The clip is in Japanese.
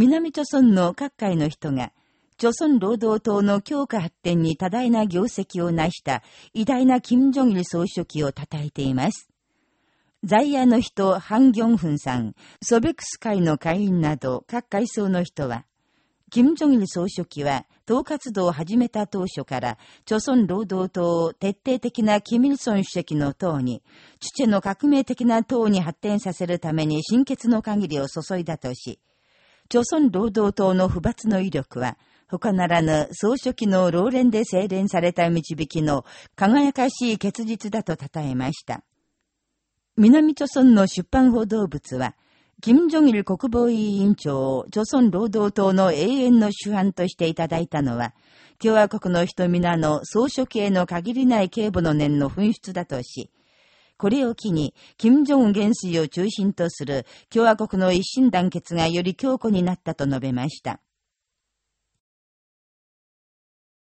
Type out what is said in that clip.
南朝村の各界の人が、朝鮮労働党の強化発展に多大な業績を成した偉大な金正日総書記を称えています。在野の人、ハン・ギョンフンさん、ソベクス会の会員など各階層の人は、金正日総書記は、党活動を始めた当初から、朝鮮労働党を徹底的なキミルソン主席の党に、父の革命的な党に発展させるために心血の限りを注いだとし、朝鮮労働党の不罰の威力は、他ならぬ総書記の老練で精錬された導きの輝かしい結実だと称えました。南朝鮮の出版報道物は、金正日国防委員長を朝鮮労働党の永遠の主犯としていただいたのは、共和国の人皆の総書記への限りない警護の念の紛失だとし、これを機に、金正恩元帥を中心とする共和国の一心団結がより強固になったと述べました。